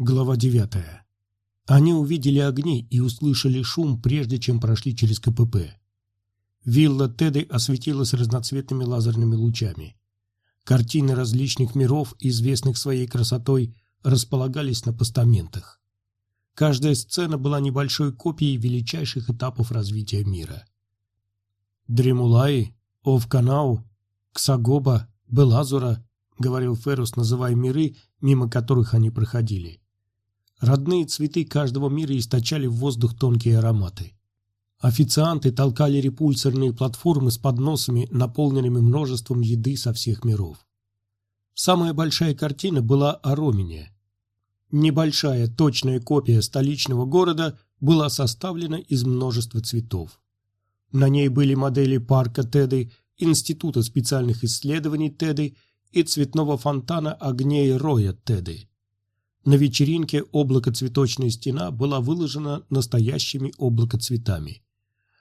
Глава девятая. Они увидели огни и услышали шум, прежде чем прошли через КПП. Вилла Теды осветилась разноцветными лазерными лучами. Картины различных миров, известных своей красотой, располагались на постаментах. Каждая сцена была небольшой копией величайших этапов развития мира. Дремулаи, Овканау, Ксагоба, Белазура, говорил Феррус, называя миры, мимо которых они проходили. Родные цветы каждого мира источали в воздух тонкие ароматы. Официанты толкали репульсорные платформы с подносами, наполненными множеством еды со всех миров. Самая большая картина была о Ромине. Небольшая точная копия столичного города была составлена из множества цветов. На ней были модели парка Теды, Института специальных исследований Теды и цветного фонтана огней Роя Теды. На вечеринке облакоцветочная стена была выложена настоящими облакоцветами.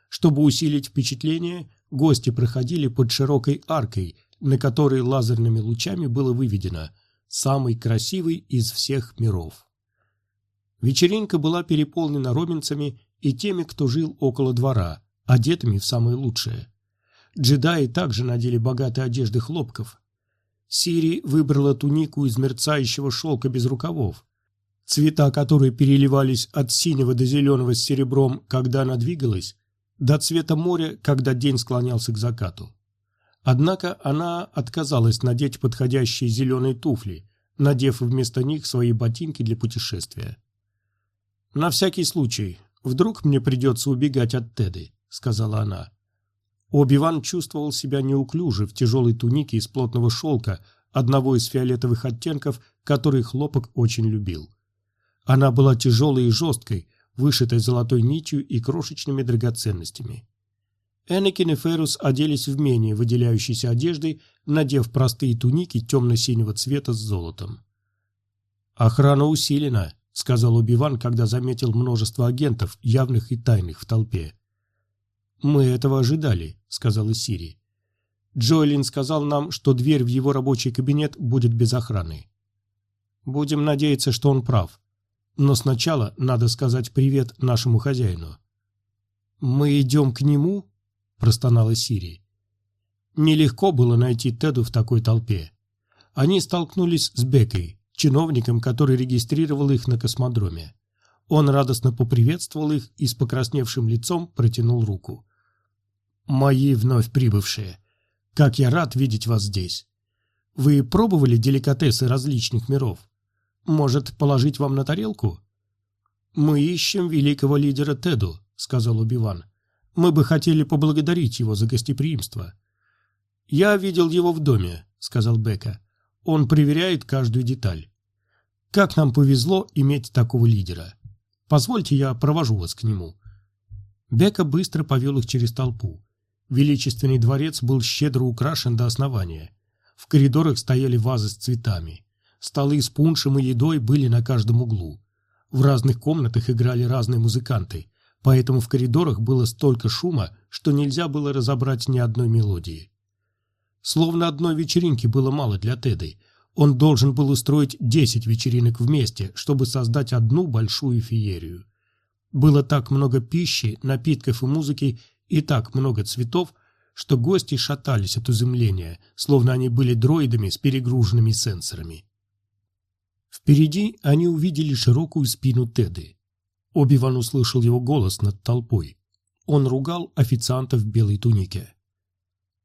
Чтобы усилить впечатление, гости проходили под широкой аркой, на которой лазерными лучами было выведено «Самый красивый из всех миров». Вечеринка была переполнена робинцами и теми, кто жил около двора, одетыми в самое лучшее. Джедаи также надели богатые одежды хлопков. Сири выбрала тунику из мерцающего шелка без рукавов, цвета которой переливались от синего до зеленого с серебром, когда она двигалась, до цвета моря, когда день склонялся к закату. Однако она отказалась надеть подходящие зеленые туфли, надев вместо них свои ботинки для путешествия. «На всякий случай, вдруг мне придется убегать от Теды», — сказала она. Оби-Ван чувствовал себя неуклюже в тяжелой тунике из плотного шелка, одного из фиолетовых оттенков, который хлопок очень любил. Она была тяжелой и жесткой, вышитой золотой нитью и крошечными драгоценностями. Энакин и Ферус оделись в менее выделяющейся одеждой, надев простые туники темно-синего цвета с золотом. «Охрана усилена», — сказал Убиван, когда заметил множество агентов, явных и тайных в толпе. «Мы этого ожидали», — сказала Сири. «Джоэлин сказал нам, что дверь в его рабочий кабинет будет без охраны. Будем надеяться, что он прав. Но сначала надо сказать привет нашему хозяину». «Мы идем к нему?» – простонала Сири. Нелегко было найти Теду в такой толпе. Они столкнулись с Бекой, чиновником, который регистрировал их на космодроме. Он радостно поприветствовал их и с покрасневшим лицом протянул руку. «Мои вновь прибывшие, как я рад видеть вас здесь. Вы пробовали деликатесы различных миров? Может, положить вам на тарелку?» «Мы ищем великого лидера Теду», — сказал Убиван. «Мы бы хотели поблагодарить его за гостеприимство». «Я видел его в доме», — сказал Бека. «Он проверяет каждую деталь. Как нам повезло иметь такого лидера. Позвольте, я провожу вас к нему». Бека быстро повел их через толпу. Величественный дворец был щедро украшен до основания. В коридорах стояли вазы с цветами. Столы с пуншем и едой были на каждом углу. В разных комнатах играли разные музыканты, поэтому в коридорах было столько шума, что нельзя было разобрать ни одной мелодии. Словно одной вечеринки было мало для Теды. Он должен был устроить десять вечеринок вместе, чтобы создать одну большую феерию. Было так много пищи, напитков и музыки, и так много цветов, что гости шатались от изумления, словно они были дроидами с перегруженными сенсорами. Впереди они увидели широкую спину Теды. Оби-Ван услышал его голос над толпой. Он ругал официанта в белой тунике.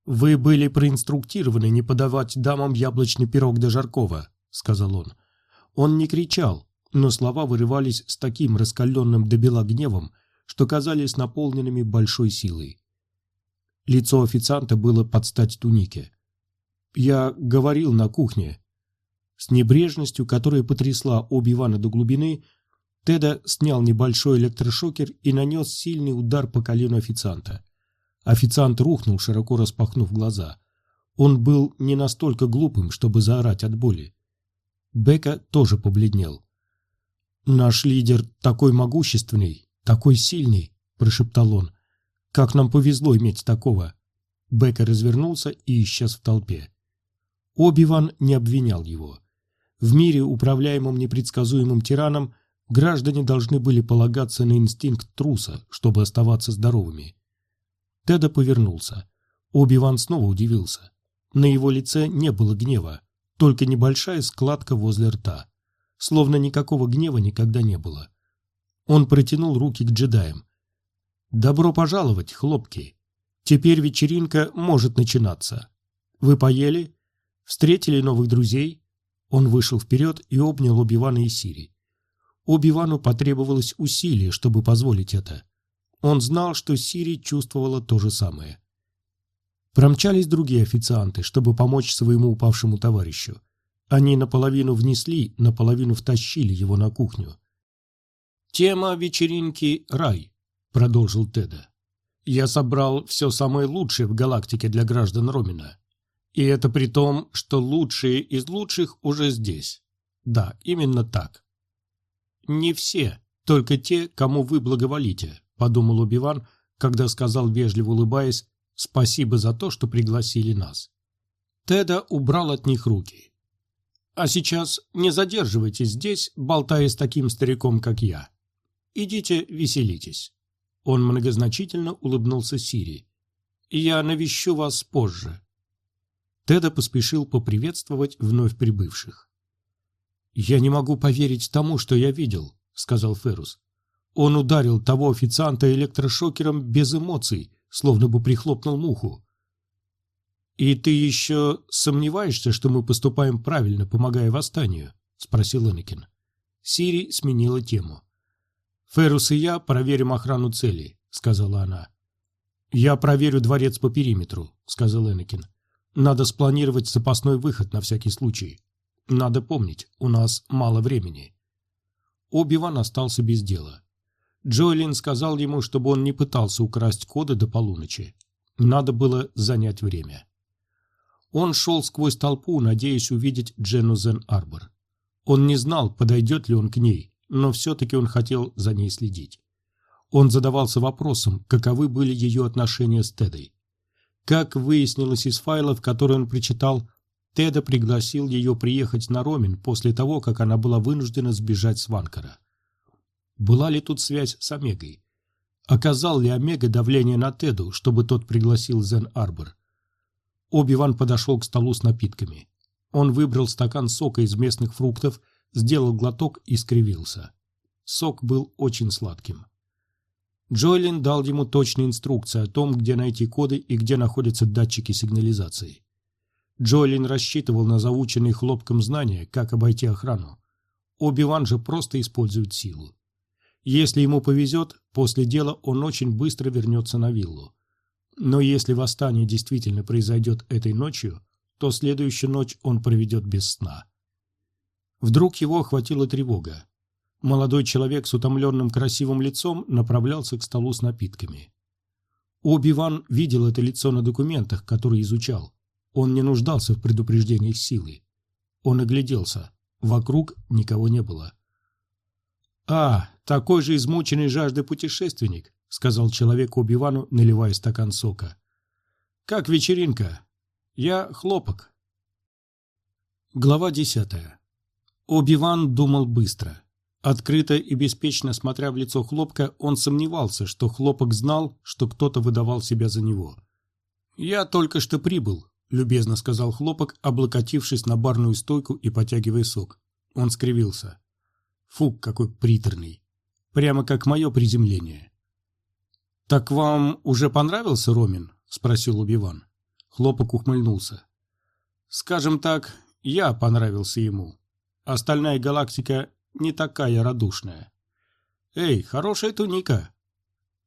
«Вы были проинструктированы не подавать дамам яблочный пирог до Жаркова», — сказал он. Он не кричал, но слова вырывались с таким раскаленным до бела гневом, что казались наполненными большой силой. Лицо официанта было под стать тунике. «Я говорил на кухне». С небрежностью, которая потрясла Оби-Вана до глубины, Теда снял небольшой электрошокер и нанес сильный удар по колену официанта. Официант рухнул, широко распахнув глаза. Он был не настолько глупым, чтобы заорать от боли. Бека тоже побледнел. «Наш лидер такой могущественный, такой сильный», – прошептал он. «Как нам повезло иметь такого!» Бека развернулся и исчез в толпе. Оби-Ван не обвинял его. В мире, управляемом непредсказуемым тираном, граждане должны были полагаться на инстинкт труса, чтобы оставаться здоровыми. Теда повернулся. Оби-Ван снова удивился. На его лице не было гнева, только небольшая складка возле рта. Словно никакого гнева никогда не было. Он протянул руки к джедаям. «Добро пожаловать, хлопки! Теперь вечеринка может начинаться. Вы поели? Встретили новых друзей?» Он вышел вперед и обнял Оби-Вана и Сири. Оби-Вану потребовалось усилие, чтобы позволить это. Он знал, что Сири чувствовала то же самое. Промчались другие официанты, чтобы помочь своему упавшему товарищу. Они наполовину внесли, наполовину втащили его на кухню. «Тема вечеринки – рай», – продолжил Теда. «Я собрал все самое лучшее в галактике для граждан Ромина. И это при том, что лучшие из лучших уже здесь. Да, именно так. Не все, только те, кому вы благоволите», – подумал Убиван, когда сказал, вежливо улыбаясь, «спасибо за то, что пригласили нас». Теда убрал от них руки. «А сейчас не задерживайтесь здесь, болтая с таким стариком, как я. Идите веселитесь». Он многозначительно улыбнулся Сири. «Я навещу вас позже». Теда поспешил поприветствовать вновь прибывших. «Я не могу поверить тому, что я видел», — сказал Феррус. Он ударил того официанта электрошокером без эмоций, словно бы прихлопнул муху. «И ты еще сомневаешься, что мы поступаем правильно, помогая восстанию?» — спросил Энакин. Сири сменила тему. «Феррус и я проверим охрану целей», — сказала она. «Я проверю дворец по периметру», — сказал Энакин. «Надо спланировать запасной выход на всякий случай. Надо помнить, у нас мало времени». Оби-Ван остался без дела. Джоэлин сказал ему, чтобы он не пытался украсть коды до полуночи. Надо было занять время. Он шел сквозь толпу, надеясь увидеть Джену Зен-Арбор. Он не знал, подойдет ли он к ней, но все-таки он хотел за ней следить. Он задавался вопросом, каковы были ее отношения с Тедой. Как выяснилось из файлов, которые он прочитал, Теда пригласил ее приехать на Ромин после того, как она была вынуждена сбежать с Ванкара. Была ли тут связь с Омегой? Оказал ли Омега давление на Теду, чтобы тот пригласил Зен-Арбор? Оби-Ван подошел к столу с напитками. Он выбрал стакан сока из местных фруктов сделал глоток и скривился. Сок был очень сладким. Джоэлин дал ему точные инструкции о том, где найти коды и где находятся датчики сигнализации. Джоэлин рассчитывал на заученные хлопком знания, как обойти охрану. Оби-Ван же просто использует силу. Если ему повезет, после дела он очень быстро вернется на виллу. Но если восстание действительно произойдет этой ночью, то следующую ночь он проведет без сна. Вдруг его охватила тревога. Молодой человек с утомленным красивым лицом направлялся к столу с напитками. Оби-Ван видел это лицо на документах, которые изучал. Он не нуждался в предупреждениях силы. Он огляделся. Вокруг никого не было. «А, такой же измученный жаждой путешественник», — сказал человек Оби-Вану, наливая стакан сока. «Как вечеринка? Я хлопок». Глава десятая. Оби-Ван думал быстро. Открыто и беспечно смотря в лицо Хлопка, он сомневался, что Хлопок знал, что кто-то выдавал себя за него. «Я только что прибыл», — любезно сказал Хлопок, облокотившись на барную стойку и потягивая сок. Он скривился. «Фу, какой приторный! Прямо как мое приземление». «Так вам уже понравился Ромин?» — спросил Убиван. Хлопок ухмыльнулся. «Скажем так, я понравился ему. Остальная галактика не такая радушная. «Эй, хорошая туника!»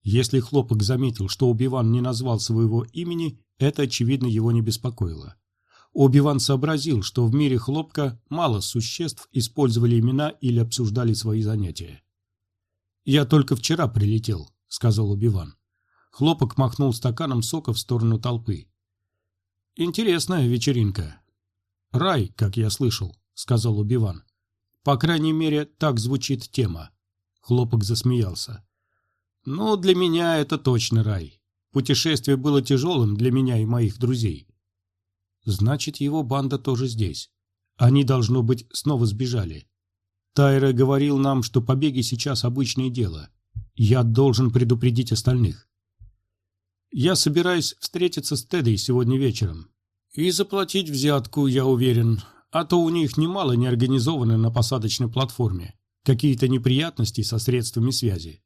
Если Хлопок заметил, что Убиван не назвал своего имени, это, очевидно, его не беспокоило. Убиван сообразил, что в мире Хлопка мало существ использовали имена или обсуждали свои занятия. «Я только вчера прилетел», — сказал Убиван. Хлопок махнул стаканом сока в сторону толпы. «Интересная вечеринка. Рай, как я слышал. — сказал Убиван. «По крайней мере, так звучит тема». Хлопок засмеялся. «Ну, для меня это точно рай. Путешествие было тяжелым для меня и моих друзей». «Значит, его банда тоже здесь. Они, должно быть, снова сбежали. Тайра говорил нам, что побеги сейчас обычное дело. Я должен предупредить остальных. Я собираюсь встретиться с Тедой сегодня вечером. И заплатить взятку, я уверен, а то у них немало не организовано на посадочной платформе. Какие-то неприятности со средствами связи.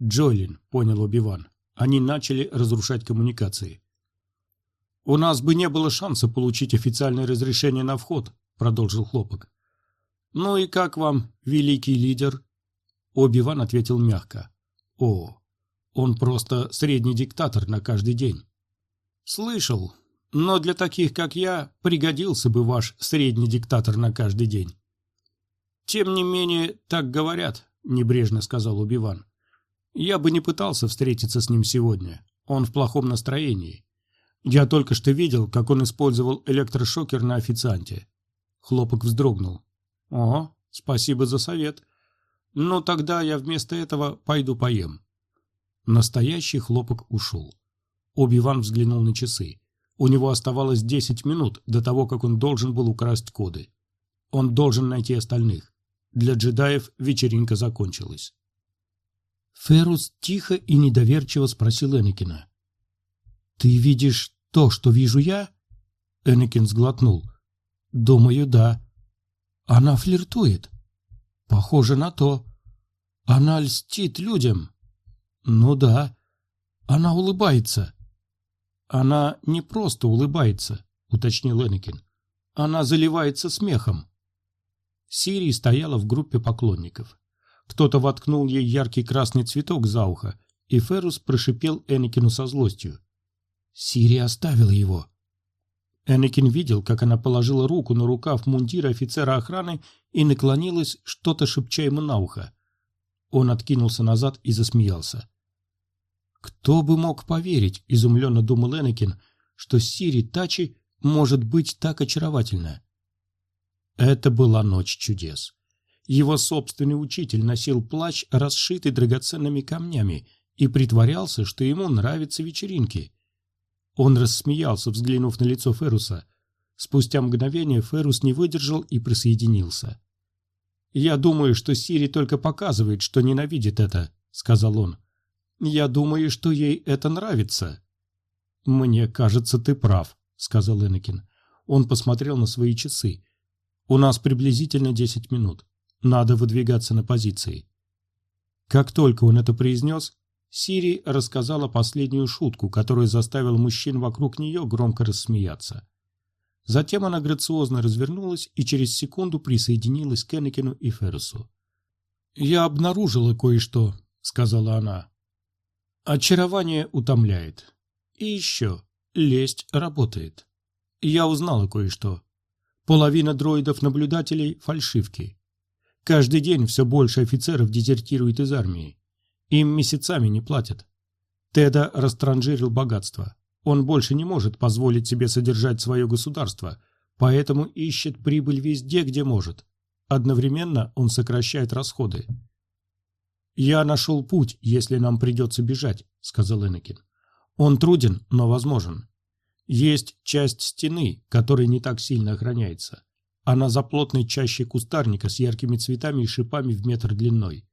Джолин, понял Убиван. Они начали разрушать коммуникации. «У нас бы не было шанса получить официальное разрешение на вход», — продолжил Хлопок. «Ну и как вам, великий лидер?» Оби-Ван ответил мягко. «О, он просто средний диктатор на каждый день». «Слышал, но для таких, как я, пригодился бы ваш средний диктатор на каждый день». «Тем не менее, так говорят», — небрежно сказал Убиван. «Я бы не пытался встретиться с ним сегодня. Он в плохом настроении. Я только что видел, как он использовал электрошокер на официанте». Хлопок вздрогнул. «О, спасибо за совет. Ну, тогда я вместо этого пойду поем». Настоящий хлопок ушел. Оби-Ван взглянул на часы. У него оставалось десять минут до того, как он должен был украсть коды. Он должен найти остальных. Для джедаев вечеринка закончилась. Ферус тихо и недоверчиво спросил Энакина. «Ты видишь то, что вижу я?» Энакин сглотнул. «Думаю, да. Она флиртует. Похоже на то. Она льстит людям. Ну да. Она улыбается. Она не просто улыбается, уточнил Энакин. Она заливается смехом. Сири стояла в группе поклонников. Кто-то воткнул ей яркий красный цветок за ухо, и Феррус прошипел Энакину со злостью. Сири оставила его. Энакин видел, как она положила руку на рукав мундира офицера охраны и наклонилась, что-то шепча ему на ухо. Он откинулся назад и засмеялся. «Кто бы мог поверить, — изумленно думал Энакин, — что Сири Тачи может быть так очаровательна?» Это была ночь чудес. Его собственный учитель носил плащ, расшитый драгоценными камнями, и притворялся, что ему нравятся вечеринки. Он рассмеялся, взглянув на лицо Феруса. Спустя мгновение Ферус не выдержал и присоединился. «Я думаю, что Сири только показывает, что ненавидит это», — сказал он. «Я думаю, что ей это нравится». «Мне кажется, ты прав», — сказал Энакин. Он посмотрел на свои часы. «У нас приблизительно десять минут. Надо выдвигаться на позиции». Как только он это произнес, Сири рассказала последнюю шутку, которая заставила мужчин вокруг нее громко рассмеяться. Затем она грациозно развернулась и через секунду присоединилась к Энакину и Ферресу. «Я обнаружила кое-что», — сказала она. «Очарование утомляет. И еще, лесть работает. Я узнала кое-что. Половина дроидов-наблюдателей — фальшивки. Каждый день все больше офицеров дезертирует из армии. Им месяцами не платят. Теда растранжирил богатство. Он больше не может позволить себе содержать свое государство, поэтому ищет прибыль везде, где может. Одновременно он сокращает расходы. «Я нашел путь, если нам придется бежать», — сказал Энакин. «Он труден, но возможен. Есть часть стены, которая не так сильно охраняется. Она за плотной чащей кустарника с яркими цветами и шипами в метр длиной.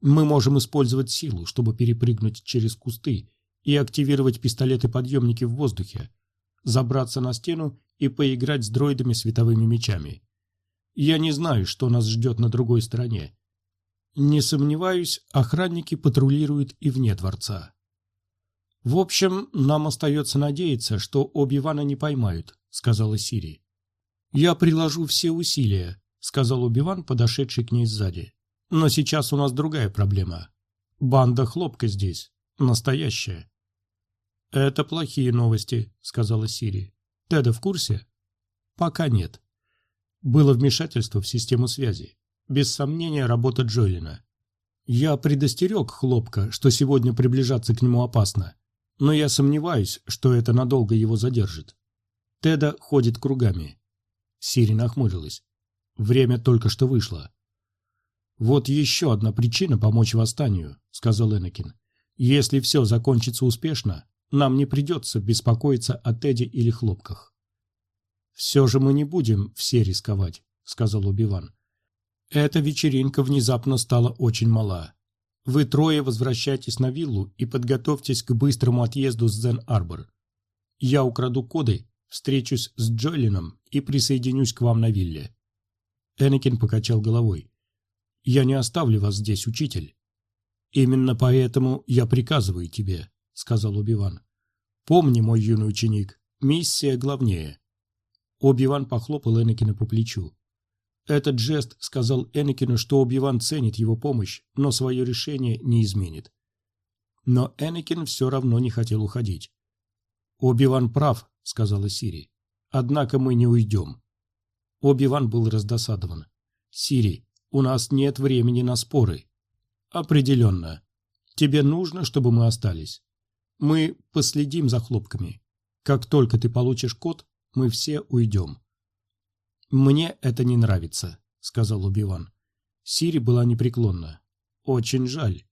Мы можем использовать силу, чтобы перепрыгнуть через кусты и активировать пистолеты-подъемники в воздухе, забраться на стену и поиграть с дроидами световыми мечами. Я не знаю, что нас ждет на другой стороне. Не сомневаюсь, охранники патрулируют и вне дворца. В общем, нам остается надеяться, что Оби-Вана не поймают, сказала Сири. Я приложу все усилия, сказал Оби-Ван, подошедший к ней сзади. Но сейчас у нас другая проблема. Банда хлопка здесь. Настоящая. «Это плохие новости», — сказала Сири. «Теда в курсе?» «Пока нет. Было вмешательство в систему связи. Без сомнения, работа Джолина. Я предостерег Хлопка, что сегодня приближаться к нему опасно, но я сомневаюсь, что это надолго его задержит. Теда ходит кругами». Сири нахмурилась. Время только что вышло. «Вот еще одна причина помочь восстанию», — сказал Энакин. «Если все закончится успешно, нам не придется беспокоиться о Теде или хлопках». «Все же мы не будем все рисковать», — сказал Убиван. «Эта вечеринка внезапно стала очень мала. Вы трое возвращайтесь на виллу и подготовьтесь к быстрому отъезду с Зен-Арбор. Я украду коды, встречусь с Джойлином и присоединюсь к вам на вилле». Энакин покачал головой. «Я не оставлю вас здесь, учитель». «Именно поэтому я приказываю тебе», — сказал Убиван. «Помни, мой юный ученик, миссия главнее». Оби-Ван похлопал Энакина по плечу. Этот жест сказал Энакину, что Оби-Ван ценит его помощь, но свое решение не изменит. Но Энакин все равно не хотел уходить. «Оби-Ван прав», — сказала Сири. «Однако мы не уйдем». Оби-Ван был раздосадован. «Сири, у нас нет времени на споры». «Определенно. Тебе нужно, чтобы мы остались. Мы последим за хлопками. Как только ты получишь код, мы все уйдем». «Мне это не нравится», — сказал Убиван. Сири была непреклонна. «Очень жаль».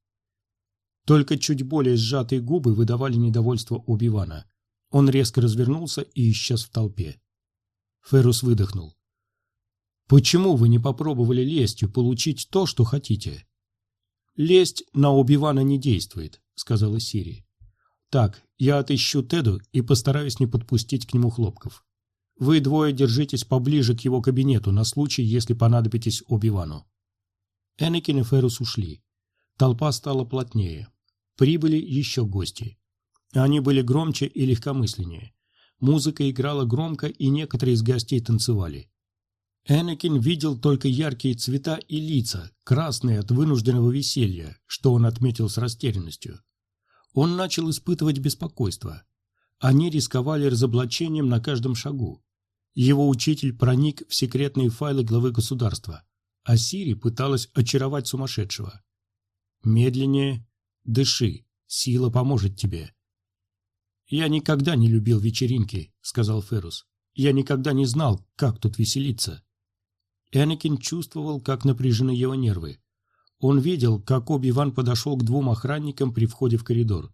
Только чуть более сжатые губы выдавали недовольство Убивана. Он резко развернулся и исчез в толпе. Феррус выдохнул. «Почему вы не попробовали лестью получить то, что хотите?» «Лесть на Убивана не действует», — сказала Сири. «Так, я отыщу Теду и постараюсь не подпустить к нему хлопков. Вы двое держитесь поближе к его кабинету на случай, если понадобитесь Оби-Вану». Энакин и Феррус ушли. Толпа стала плотнее. Прибыли еще гости. Они были громче и легкомысленнее. Музыка играла громко, и некоторые из гостей танцевали. Энакин видел только яркие цвета и лица, красные от вынужденного веселья, что он отметил с растерянностью. Он начал испытывать беспокойство. Они рисковали разоблачением на каждом шагу. Его учитель проник в секретные файлы главы государства, а Сири пыталась очаровать сумасшедшего. «Медленнее. Дыши. Сила поможет тебе». «Я никогда не любил вечеринки», — сказал Феррус. «Я никогда не знал, как тут веселиться». Энакин чувствовал, как напряжены его нервы. Он видел, как Оби-Ван подошел к двум охранникам при входе в коридор.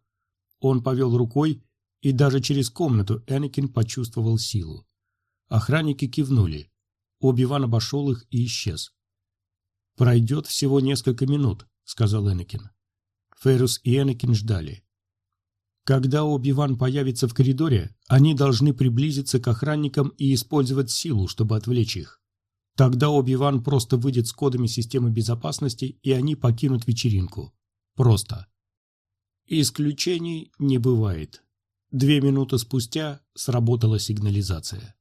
Он повел рукой, и даже через комнату Энакин почувствовал силу. Охранники кивнули. Оби-Ван обошел их и исчез. «Пройдет всего несколько минут», — сказал Энакин. Феррус и Энакин ждали. Когда Оби-Ван появится в коридоре, они должны приблизиться к охранникам и использовать силу, чтобы отвлечь их. Тогда Оби-Ван просто выйдет с кодами системы безопасности, и они покинут вечеринку. Просто. Исключений не бывает. Две минуты спустя сработала сигнализация.